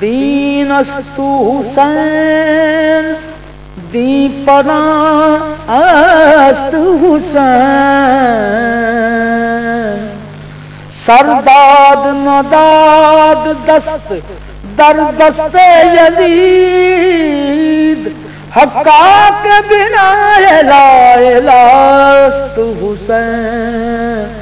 دین استو حسین دی پنا است حسین۔ سرداد نداد دست، در دست یزید۔ حقا کے بنا لا لاست حسین۔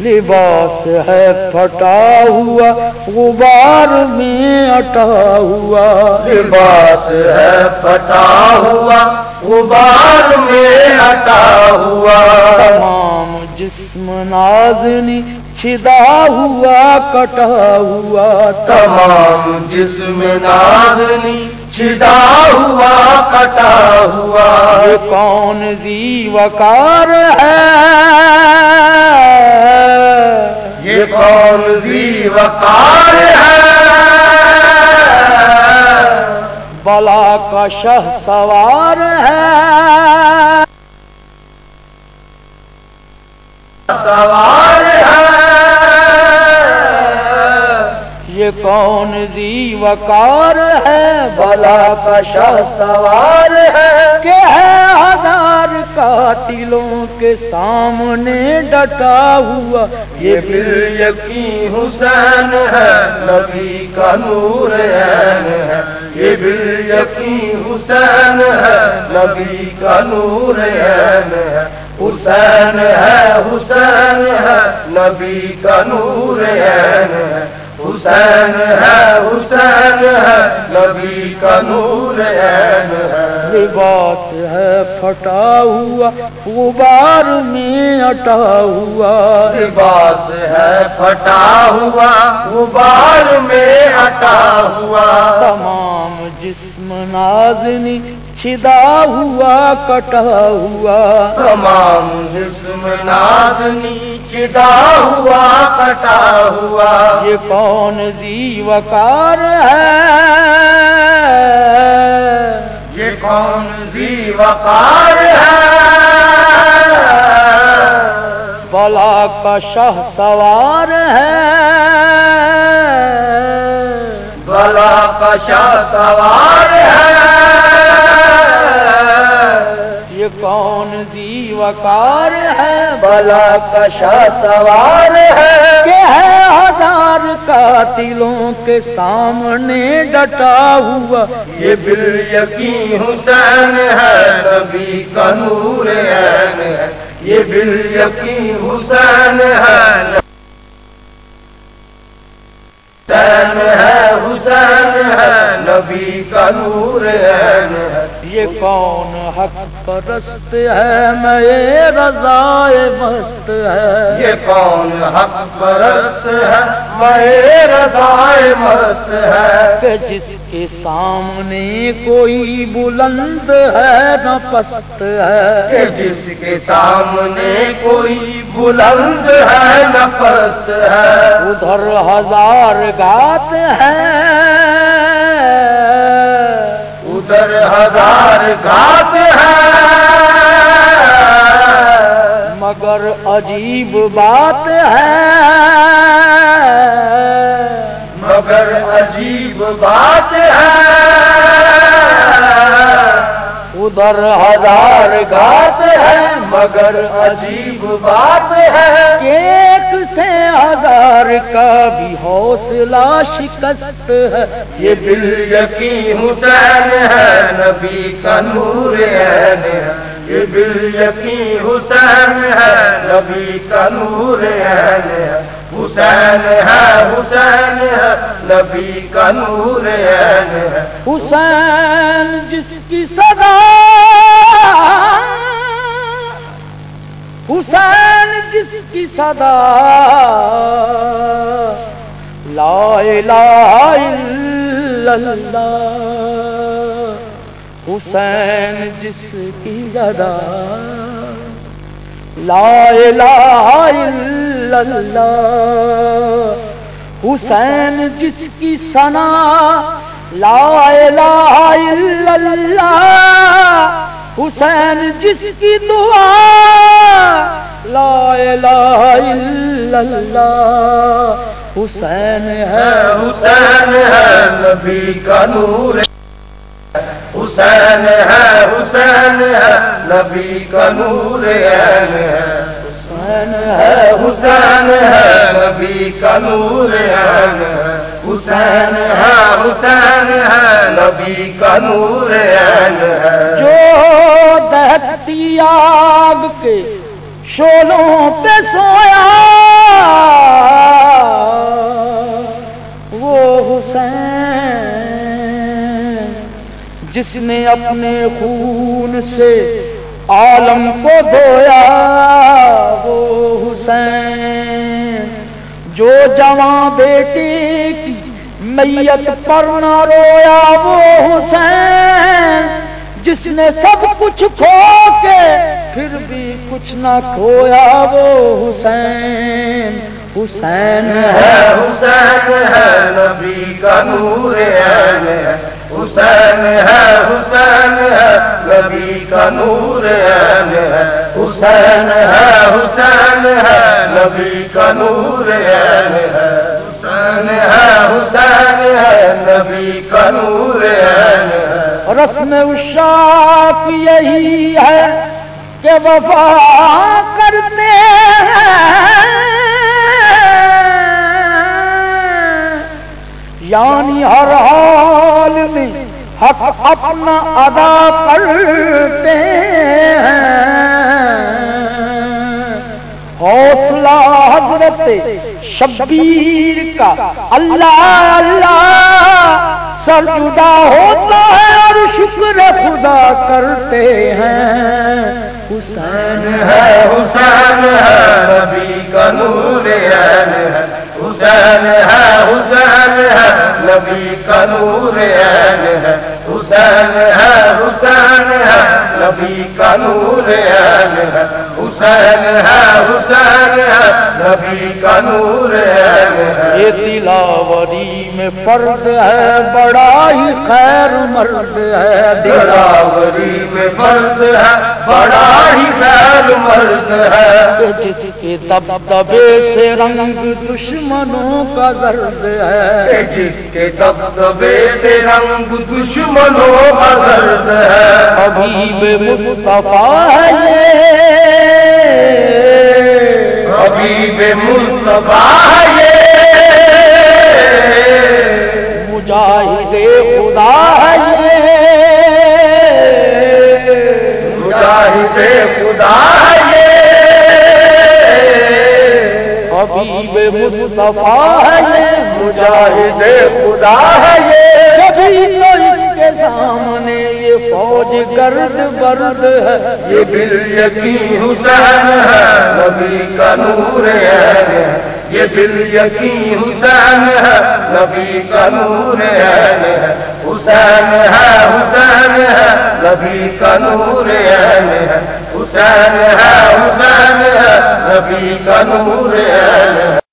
لباس ہے پھٹا ہوا غبار میں اٹا ہوا۔ لباس ہے پھٹا ہوا غبار میں اٹا ہوا۔ تمام جسم نازنی چھدا ہوا کٹا ہوا۔ تمام جسم نازنی چھدا ہوا کٹا ہوا۔ یہ کون زی وکار ہے؟ یہ کون سی وقار ہے؟ بلا کا شہ سوار ہے۔ سوار کون زی وکار ہے؟ بلا کا شاہ سوار ہے۔ کہ ہے ہزار قاتلوں کے سامنے ڈٹا ہوا۔ یہ بل یقین حسین ہے، نبی کا نور ہے۔ یہ بل یقین حسین ہے، نبی کا نور ہے۔ حسین ہے حسین ہے، نبی کا نور ہے۔ حسین ہے حسین ہے نبی کا نور عین ہے۔ لباس ہے پھٹا ہوا غبار میں اٹا ہوا۔ لباس ہے پھٹا ہوا غبار میں ہٹا ہوا۔ تمام جسم نازنی چھدا ہوا کٹا ہوا۔ تمام جسم نازنی چدا ہوا کٹا ہوا۔ یہ کون زی وکار ہے؟ یہ کون زی وقار ہے؟ بلا کا شہ سوار ہے۔ بلا کشا سوار ہے۔ یہ کون زی وکار ہے؟ بلا کشا سوار ہے۔ کہ ہے ہزار قاتلوں کے سامنے ڈٹا ہوا۔ یہ بل یقین حسین ہے نبی کا نور عین ہے۔ یہ بل یقین حسین ہے حسین ہے حسین ہے نبی کا نور ہے۔ یہ کون حق پرست ہے؟ میں رضائے مست ہے۔ یہ کون حق پرست ہے؟ میں رضائے مست ہے۔ کہ جس کے سامنے کوئی بلند ہے نہ پست ہے۔ کہ جس کے سامنے کوئی بلند ہے نہ پست ہے۔ ادھر ہزار گات ہے ادھر ہزار گھات ہے۔ مگر عجیب بات ہے۔ مگر عجیب بات ہے۔ ادھر ہزار گات ہے۔ مگر عجیب بات ہے۔ کہ سے ہزار کا بھی حوصلہ شکست ہے۔ یہ بل یقین حسین ہے نبی کا نور عین ہے۔ یہ بل یقین حسین ہے نبی کا نور عین ہے۔ حسین ہے حسین ہے نبی کا نور عین ہے۔ حسین جس کی صدا حسین جس کی صدا لا الہ الا اللہ۔ حسین جس کی صدا لا الہ الا اللہ۔ حسین جس کی سنا لا الہ الا اللہ۔ حسین جس کی دعا لا الہ الا اللہ۔ حسین ہے حسین ہے نبی کا نور۔ حسین ہے حسین ہے نبی کا نور۔ ہے حسین ہے حسین ہے نبی کا نور۔ ہے حسین ہے حسین ہے نبی کا نور۔ ہے جو دہتی آگ کے شولوں پہ سویا۔ وہ حسین جس نے اپنے خون سے عالم کو دھویا۔ وہ حسین جو جوان بیٹے کی میت پر نہ رویا۔ وہ حسین جس نے سب کچھ کھو کے پھر بھی کچھ نہ کھویا وہ حسین۔ حسین ہے۔ حسین ہے نبی کا نور ہے حسین ہے حسین ہے نبی کا نور ہے حسین ہے حسین ہے نبی کا نور ہے حسین ہے حسین ہے نبی کا نور ہے رسم اشاق یہی ہے کہ وفا کرتے ہیں۔ یعنی ہر حال میں حق اپنا ادا کرتے ہیں۔ حوصلہ حضرت شبیر کا اللہ اللہ سر جدا ہوتا ہے اور شکر خدا کرتے ہیں۔ حسین ہے حسین ہے، نبی کا نور ہے۔ حسین ہے حسین ہے، نبی کا نور ہے۔ حسین ہے حسین ہے، نبی کا نور ہے۔ حسین ہے حسین ہے نبی کا نور ہے۔ یہ دلاوری میں فرد ہے بڑا ہی خیر مرد ہے۔ دلاوری میں فرد ہے بڑا ہی خیر مرد ہے۔ جس کے دبدبے سے رنگ دشمنوں کا زرد ہے۔ جس کے دبدبے سے رنگ دشمنوں کا زرد ہے۔ حبیب مصطفیٰ ہے حبیب مصطفیٰ یہ مجاہد خدا ہے۔ یہ مجاہد خدا یہ حبیب مصطفیٰ ہے۔ مجاہد خدا ہے۔ یہ جبھی تو اس کے سامنے یہ فوج گرد برد ہے۔ یہ بل یقین حسین ہے۔ نبی کا نور ہے۔ یہ بل یقین حسین ہے۔ نبی کا نور ہے۔ حسین ہے حسین ہے۔ نبی کا نور ہے۔ حسین ہے حسین ہے۔ نبی کا نور ہے۔